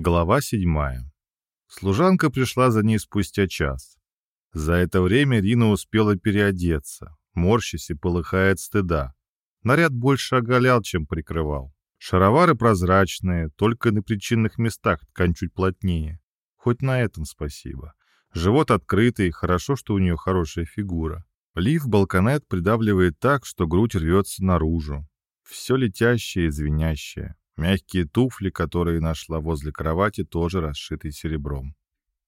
Глава седьмая. Служанка пришла за ней спустя час. За это время Рина успела переодеться, морщась и полыхая от стыда. Наряд больше оголял, чем прикрывал. Шаровары прозрачные, только на причинных местах ткань чуть плотнее. Хоть на этом спасибо. Живот открытый, хорошо, что у нее хорошая фигура. Лиф балконет придавливает так, что грудь рвется наружу. Все летящее и звенящее. Мягкие туфли, которые нашла возле кровати, тоже расшиты серебром.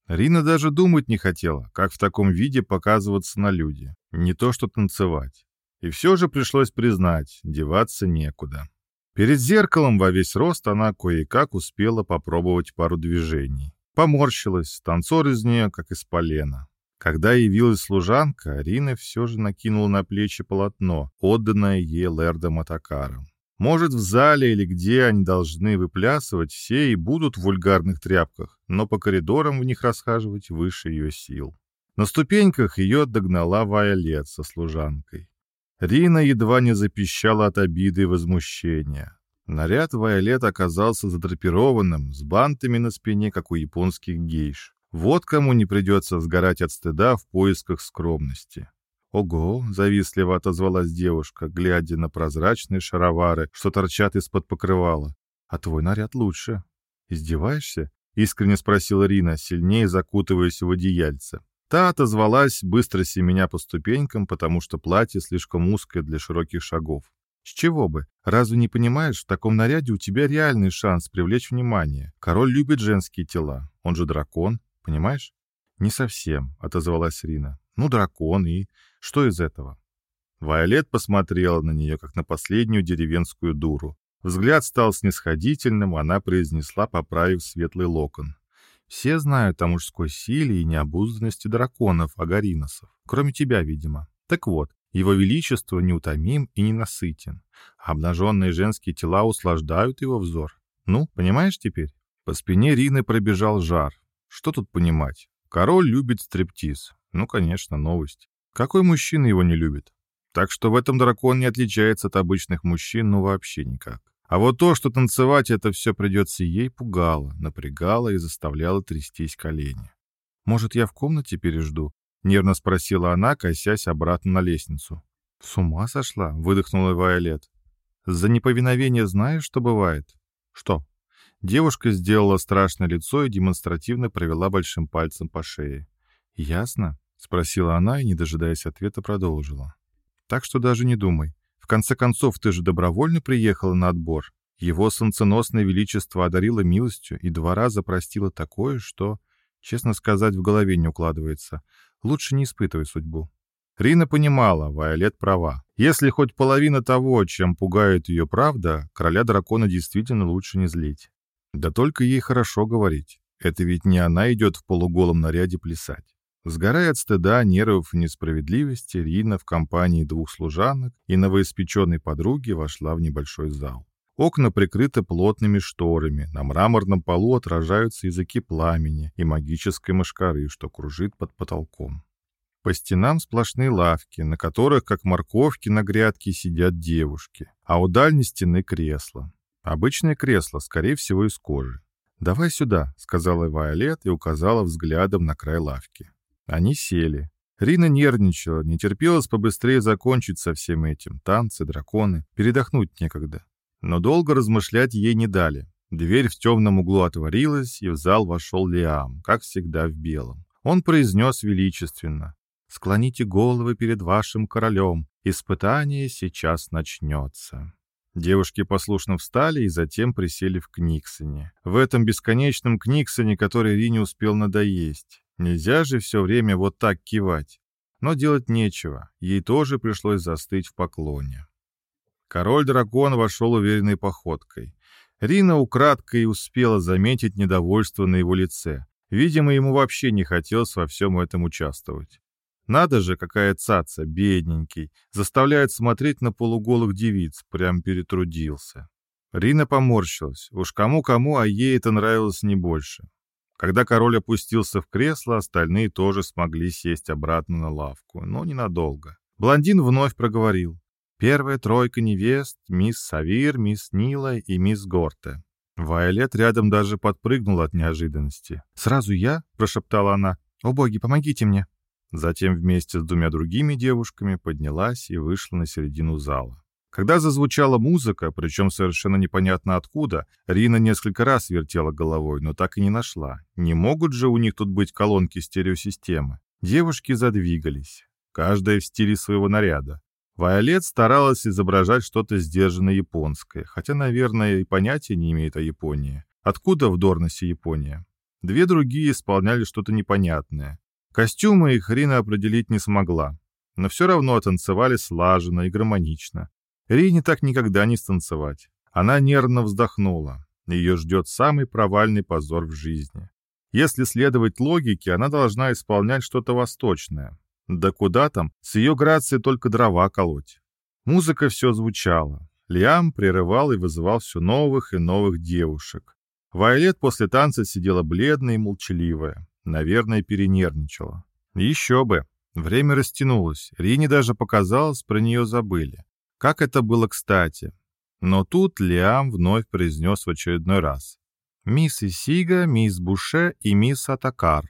Рина даже думать не хотела, как в таком виде показываться на люди. Не то что танцевать. И все же пришлось признать, деваться некуда. Перед зеркалом во весь рост она кое-как успела попробовать пару движений. Поморщилась, танцор из нее, как из полена. Когда явилась служанка, Рина все же накинула на плечи полотно, отданное ей лэрдом Атакаром. Может, в зале или где они должны выплясывать, все и будут в вульгарных тряпках, но по коридорам в них расхаживать выше ее сил. На ступеньках ее догнала Вайолет со служанкой. Рина едва не запищала от обиды и возмущения. Наряд Вайолет оказался задрапированным, с бантами на спине, как у японских гейш. Вот кому не придется сгорать от стыда в поисках скромности. «Ого!» — завистливо отозвалась девушка, глядя на прозрачные шаровары, что торчат из-под покрывала. «А твой наряд лучше». «Издеваешься?» — искренне спросила Рина, сильнее закутываясь в одеяльце. Та отозвалась, быстро семеня по ступенькам, потому что платье слишком узкое для широких шагов. «С чего бы? Разве не понимаешь, в таком наряде у тебя реальный шанс привлечь внимание. Король любит женские тела. Он же дракон, понимаешь?» «Не совсем», — отозвалась Рина. «Ну, дракон и...» Что из этого? Вайолет посмотрела на нее, как на последнюю деревенскую дуру. Взгляд стал снисходительным, она произнесла, поправив светлый локон. «Все знают о мужской силе и необузданности драконов, агариносов. Кроме тебя, видимо. Так вот, его величество неутомим и ненасытен. Обнаженные женские тела услаждают его взор. Ну, понимаешь теперь?» По спине Рины пробежал жар. Что тут понимать? Король любит стриптиз. Ну, конечно, новость. Какой мужчина его не любит? Так что в этом дракон не отличается от обычных мужчин, ну вообще никак. А вот то, что танцевать это все придется ей, пугало, напрягало и заставляло трястись колени. «Может, я в комнате пережду?» — нервно спросила она, косясь обратно на лестницу. «С ума сошла?» — выдохнула Вайолет. «За неповиновение знаешь, что бывает?» «Что?» Девушка сделала страшное лицо и демонстративно провела большим пальцем по шее. «Ясно. — спросила она и, не дожидаясь ответа, продолжила. «Так что даже не думай. В конце концов, ты же добровольно приехала на отбор. Его солнценосное величество одарило милостью и два раза простило такое, что, честно сказать, в голове не укладывается. Лучше не испытывай судьбу». Рина понимала, Вайолет права. Если хоть половина того, чем пугает ее правда, короля дракона действительно лучше не злить. Да только ей хорошо говорить. Это ведь не она идет в полуголом наряде плясать. Сгорая от стыда, нервов и несправедливости, Рина в компании двух служанок и новоиспеченной подруги вошла в небольшой зал. Окна прикрыты плотными шторами, на мраморном полу отражаются языки пламени и магической мошкары, что кружит под потолком. По стенам сплошные лавки, на которых, как морковки на грядке, сидят девушки, а у дальней стены кресло. Обычное кресло, скорее всего, из кожи. «Давай сюда», — сказала Вайолет и указала взглядом на край лавки. Они сели. Рина нервничала, не терпелось побыстрее закончить со всем этим. Танцы, драконы. Передохнуть некогда. Но долго размышлять ей не дали. Дверь в темном углу отворилась, и в зал вошел Лиам, как всегда в белом. Он произнес величественно. «Склоните головы перед вашим королем. Испытание сейчас начнется». Девушки послушно встали и затем присели в Книксоне. В этом бесконечном Книксоне, который Рине успел надоесть. Нельзя же все время вот так кивать. Но делать нечего, ей тоже пришлось застыть в поклоне. Король-дракон вошел уверенной походкой. Рина украдкой успела заметить недовольство на его лице. Видимо, ему вообще не хотелось во всем этом участвовать. Надо же, какая цаца, бедненький, заставляет смотреть на полуголых девиц, прям перетрудился. Рина поморщилась. Уж кому-кому, а ей это нравилось не больше. Когда король опустился в кресло, остальные тоже смогли сесть обратно на лавку, но ненадолго. Блондин вновь проговорил. Первая тройка невест — мисс Савир, мисс Нила и мисс Горте. Вайолет рядом даже подпрыгнула от неожиданности. «Сразу я?» — прошептала она. «О боги, помогите мне!» Затем вместе с двумя другими девушками поднялась и вышла на середину зала. Когда зазвучала музыка, причем совершенно непонятно откуда, Рина несколько раз вертела головой, но так и не нашла. Не могут же у них тут быть колонки стереосистемы. Девушки задвигались, каждая в стиле своего наряда. Вайолет старалась изображать что-то сдержанное японское, хотя, наверное, и понятия не имеет о Японии. Откуда в Дорносе Япония? Две другие исполняли что-то непонятное. Костюмы их Рина определить не смогла, но все равно танцевали слаженно и гармонично. Рине так никогда не станцевать. Она нервно вздохнула. Ее ждет самый провальный позор в жизни. Если следовать логике, она должна исполнять что-то восточное. Да куда там, с ее грацией только дрова колоть. Музыка все звучала. Лиам прерывал и вызывал все новых и новых девушек. Вайолет после танца сидела бледная и молчаливая. Наверное, перенервничала. Еще бы. Время растянулось. Рине даже показалось, про нее забыли. Как это было кстати. Но тут Лиам вновь произнес в очередной раз. «Мисс Исига, мисс Буше и мисс Атакар».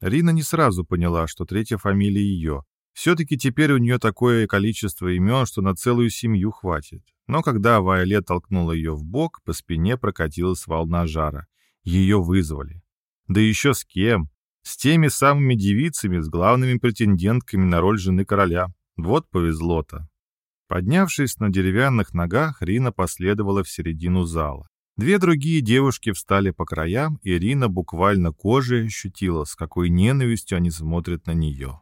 Рина не сразу поняла, что третья фамилия ее. Все-таки теперь у нее такое количество имен, что на целую семью хватит. Но когда Вайолет толкнула ее в бок, по спине прокатилась волна жара. Ее вызвали. Да еще с кем? С теми самыми девицами, с главными претендентками на роль жены короля. Вот повезло-то. Поднявшись на деревянных ногах, Рина последовала в середину зала. Две другие девушки встали по краям, и Рина буквально кожей ощутила, с какой ненавистью они смотрят на нее.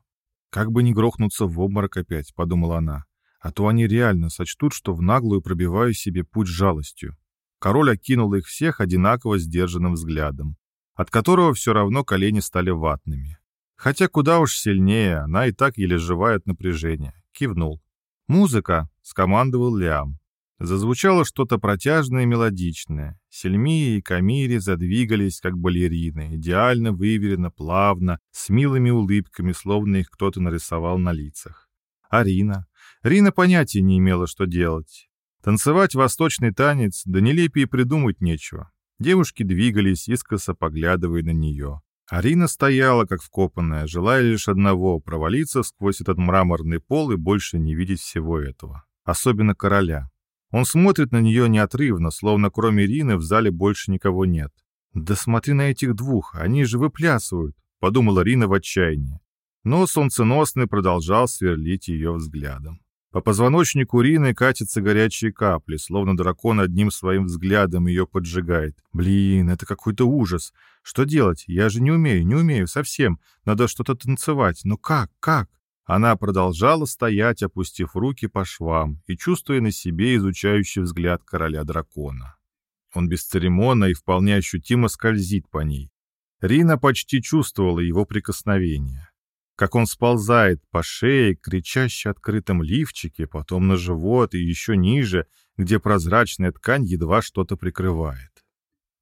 «Как бы не грохнуться в обморок опять», — подумала она, «а то они реально сочтут, что в наглую пробиваю себе путь жалостью». Король окинул их всех одинаково сдержанным взглядом, от которого все равно колени стали ватными. Хотя куда уж сильнее, она и так еле живая от напряжения. Кивнул. «Музыка!» — скомандовал Лиам. Зазвучало что-то протяжное и мелодичное. Сельмия и Камири задвигались, как балерины, идеально выверено, плавно, с милыми улыбками, словно их кто-то нарисовал на лицах. А Рина? Рина понятия не имела, что делать. Танцевать восточный танец, да нелепее придумать нечего. Девушки двигались, искоса поглядывая на нее. Арина стояла, как вкопанная, желая лишь одного — провалиться сквозь этот мраморный пол и больше не видеть всего этого. Особенно короля. Он смотрит на нее неотрывно, словно кроме Ирины в зале больше никого нет. «Да смотри на этих двух, они же выплясывают», — подумала Рина в отчаянии. Но солнценосный продолжал сверлить ее взглядом. По позвоночнику Рины катятся горячие капли, словно дракон одним своим взглядом ее поджигает. Блин, это какой-то ужас. Что делать? Я же не умею, не умею совсем. Надо что-то танцевать. Но как, как? Она продолжала стоять, опустив руки по швам и чувствуя на себе изучающий взгляд короля дракона. Он бесцеремонно и вполне ощутимо скользит по ней. Рина почти чувствовала его прикосновение как он сползает по шее, кричаще открытом лифчике, потом на живот и еще ниже, где прозрачная ткань едва что-то прикрывает.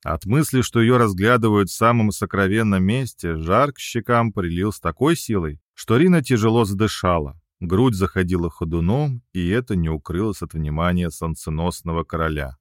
От мысли, что ее разглядывают в самом сокровенном месте, жар к щекам прилил с такой силой, что Рина тяжело задышала, грудь заходила ходуном, и это не укрылось от внимания солнценосного короля.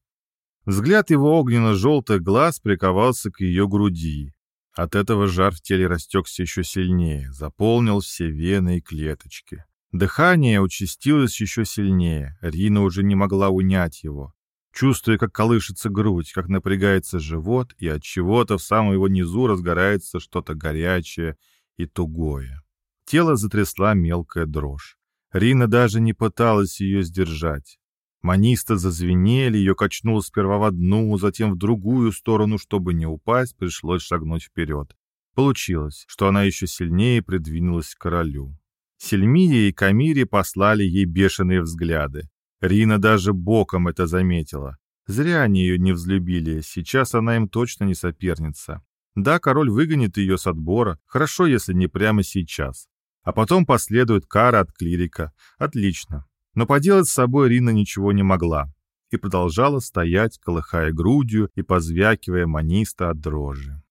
Взгляд его огненно-желтых глаз приковался к ее груди, от этого жар в теле растекся еще сильнее, заполнил все вены и клеточки. Дыхание участилось еще сильнее, Рина уже не могла унять его. Чувствуя, как колышется грудь, как напрягается живот, и от чего-то в самом его низу разгорается что-то горячее и тугое. Тело затрясла мелкая дрожь. Рина даже не пыталась ее сдержать. Манисты зазвенели, ее качнуло сперва в одну, затем в другую сторону, чтобы не упасть, пришлось шагнуть вперед. Получилось, что она еще сильнее придвинулась к королю. Сельмия и Камири послали ей бешеные взгляды. Рина даже боком это заметила. Зря они ее не взлюбили, сейчас она им точно не соперница. Да, король выгонит ее с отбора, хорошо, если не прямо сейчас. А потом последует кара от клирика. Отлично. Но поделать с собой Рина ничего не могла и продолжала стоять, колыхая грудью и позвякивая маниста от дрожи.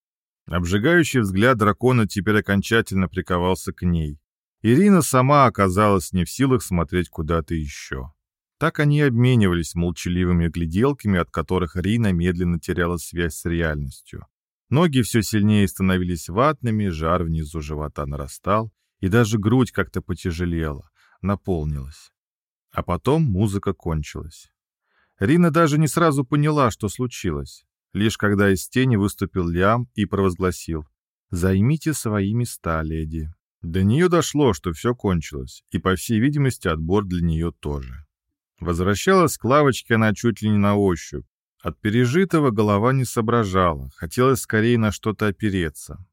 Обжигающий взгляд дракона теперь окончательно приковался к ней. Ирина сама оказалась не в силах смотреть куда-то еще. Так они обменивались молчаливыми гляделками, от которых Рина медленно теряла связь с реальностью. Ноги все сильнее становились ватными, жар внизу живота нарастал, и даже грудь как-то потяжелела, наполнилась. А потом музыка кончилась. Рина даже не сразу поняла, что случилось. Лишь когда из тени выступил Лиам и провозгласил «Займите свои места, леди». До нее дошло, что все кончилось, и, по всей видимости, отбор для нее тоже. Возвращалась к лавочке она чуть ли не на ощупь. От пережитого голова не соображала, хотелось скорее на что-то опереться.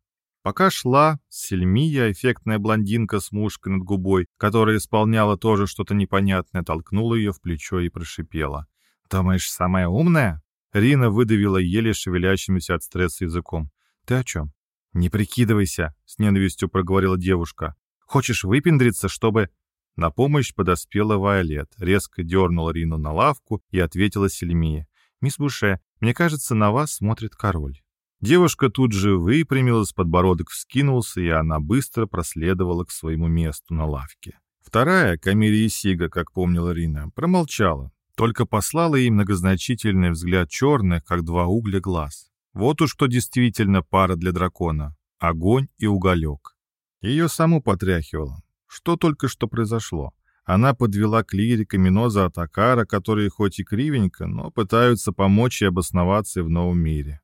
Пока шла, Сельмия, эффектная блондинка с мушкой над губой, которая исполняла тоже что-то непонятное, толкнула ее в плечо и прошипела. «Думаешь, самая умная?» Рина выдавила еле шевелящимся от стресса языком. «Ты о чем?» «Не прикидывайся», — с ненавистью проговорила девушка. «Хочешь выпендриться, чтобы...» На помощь подоспела Вайолет, резко дернула Рину на лавку и ответила Сельмия. «Мисс Буше, мне кажется, на вас смотрит король». Девушка тут же выпрямилась, подбородок вскинулся, и она быстро проследовала к своему месту на лавке. Вторая, Камилия Сига, как помнила Рина, промолчала, только послала ей многозначительный взгляд черных, как два угля глаз. Вот уж кто действительно пара для дракона. Огонь и уголек. Ее саму потряхивало. Что только что произошло? Она подвела клирика Миноза Атакара, которые хоть и кривенько, но пытаются помочь ей обосноваться в новом мире.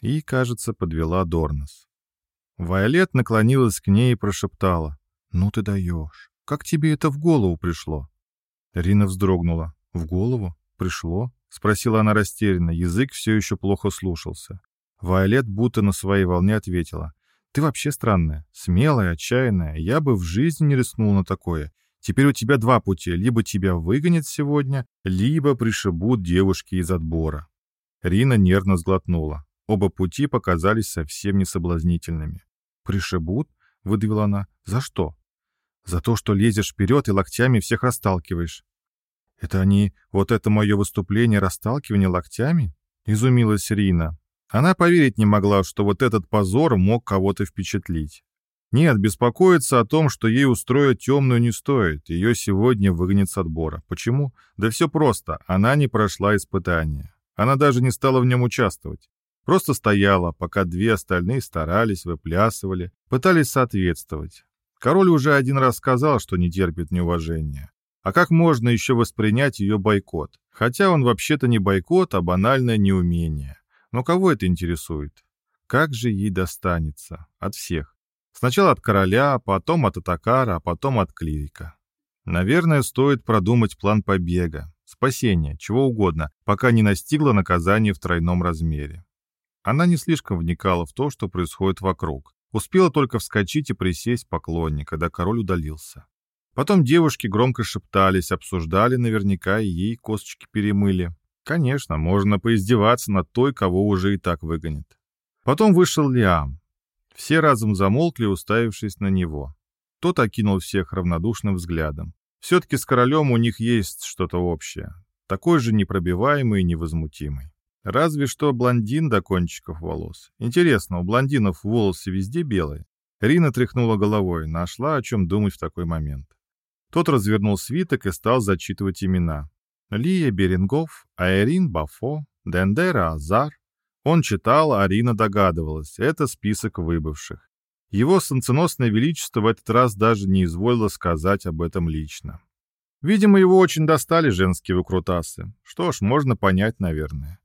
И, кажется, подвела Дорнос. Вайолет наклонилась к ней и прошептала. «Ну ты даешь. Как тебе это в голову пришло?» Рина вздрогнула. «В голову? Пришло?» — спросила она растерянно. Язык все еще плохо слушался. Вайолет будто на своей волне ответила. «Ты вообще странная, смелая, отчаянная. Я бы в жизни не рискнул на такое. Теперь у тебя два пути. Либо тебя выгонят сегодня, либо пришибут девушки из отбора». Рина нервно сглотнула. Оба пути показались совсем несоблазнительными. «Пришибут?» — выдавила она. «За что?» «За то, что лезешь вперед и локтями всех расталкиваешь. «Это они, вот это мое выступление, расталкивание локтями?» — изумилась Рина. Она поверить не могла, что вот этот позор мог кого-то впечатлить. Нет, беспокоиться о том, что ей устроят темную, не стоит. Ее сегодня выгонят с отбора. Почему? Да все просто. Она не прошла испытания. Она даже не стала в нем участвовать. Просто стояла, пока две остальные старались, выплясывали, пытались соответствовать. Король уже один раз сказал, что не терпит неуважения. А как можно еще воспринять ее бойкот? Хотя он вообще-то не бойкот, а банальное неумение. Но кого это интересует? Как же ей достанется? От всех. Сначала от короля, потом от Атакара, а потом от клирика. Наверное, стоит продумать план побега, спасения, чего угодно, пока не настигла наказание в тройном размере. Она не слишком вникала в то, что происходит вокруг. Успела только вскочить и присесть поклонник, когда король удалился. Потом девушки громко шептались, обсуждали наверняка и ей косточки перемыли. Конечно, можно поиздеваться над той, кого уже и так выгонят. Потом вышел Лиам. Все разом замолкли, уставившись на него. Тот окинул всех равнодушным взглядом. Все-таки с королем у них есть что-то общее. Такой же непробиваемый и невозмутимый. Разве что блондин до кончиков волос. Интересно, у блондинов волосы везде белые? Рина тряхнула головой, нашла о чем думать в такой момент. Тот развернул свиток и стал зачитывать имена. Лия Берингов, Айрин Бафо, Дендера Азар. Он читал, а Арина догадывалась. Это список выбывших. Его солнценосное величество в этот раз даже не изволило сказать об этом лично. Видимо, его очень достали женские выкрутасы. Что ж, можно понять, наверное.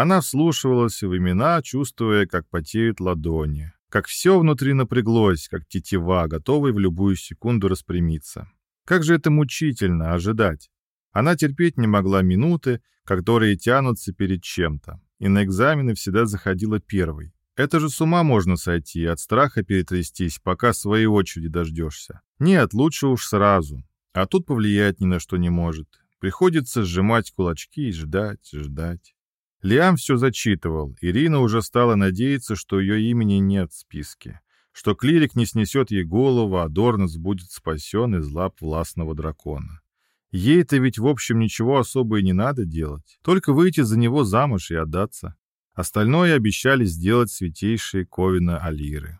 Она вслушивалась в имена, чувствуя, как потеют ладони, как все внутри напряглось, как тетива, готовая в любую секунду распрямиться. Как же это мучительно ожидать. Она терпеть не могла минуты, которые тянутся перед чем-то, и на экзамены всегда заходила первой. Это же с ума можно сойти, от страха перетрястись, пока своей очереди дождешься. Нет, лучше уж сразу. А тут повлиять ни на что не может. Приходится сжимать кулачки и ждать, ждать. Лиам все зачитывал. Ирина уже стала надеяться, что ее имени нет в списке что клирик не снесет ей голову, а Дорнес будет спасен из лап властного дракона. Ей-то ведь, в общем, ничего особо и не надо делать, только выйти за него замуж и отдаться. Остальное обещали сделать святейшие Ковина Алиры.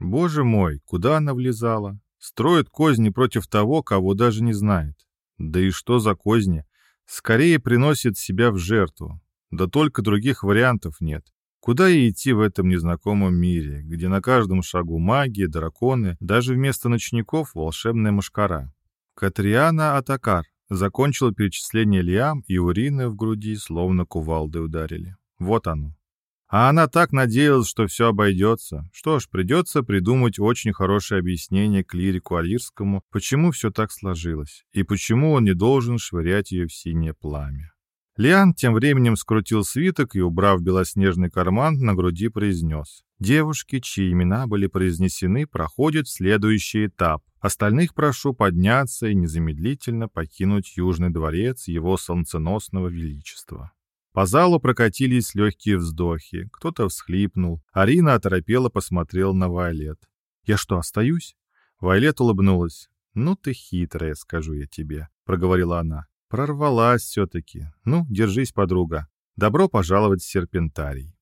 Боже мой, куда она влезала? Строит козни против того, кого даже не знает. Да и что за козни? Скорее приносит себя в жертву. Да только других вариантов нет. Куда ей идти в этом незнакомом мире, где на каждом шагу магия, драконы, даже вместо ночников волшебная мушкара? Катриана Атакар закончил перечисление Лиам, и урины в груди словно кувалды ударили. Вот оно. А она так надеялась, что все обойдется. Что ж, придется придумать очень хорошее объяснение клирику Алирскому, почему все так сложилось, и почему он не должен швырять ее в синее пламя. Лиан тем временем скрутил свиток и, убрав белоснежный карман, на груди произнес. Девушки, чьи имена были произнесены, проходят следующий этап. Остальных прошу подняться и незамедлительно покинуть Южный дворец его солнценосного величества. По залу прокатились легкие вздохи, кто-то всхлипнул. Арина оторопела посмотрела на Вайлет. «Я что, остаюсь?» Вайлет улыбнулась. «Ну ты хитрая, скажу я тебе», — проговорила она. «Прорвалась все-таки. Ну, держись, подруга. Добро пожаловать в серпентарий».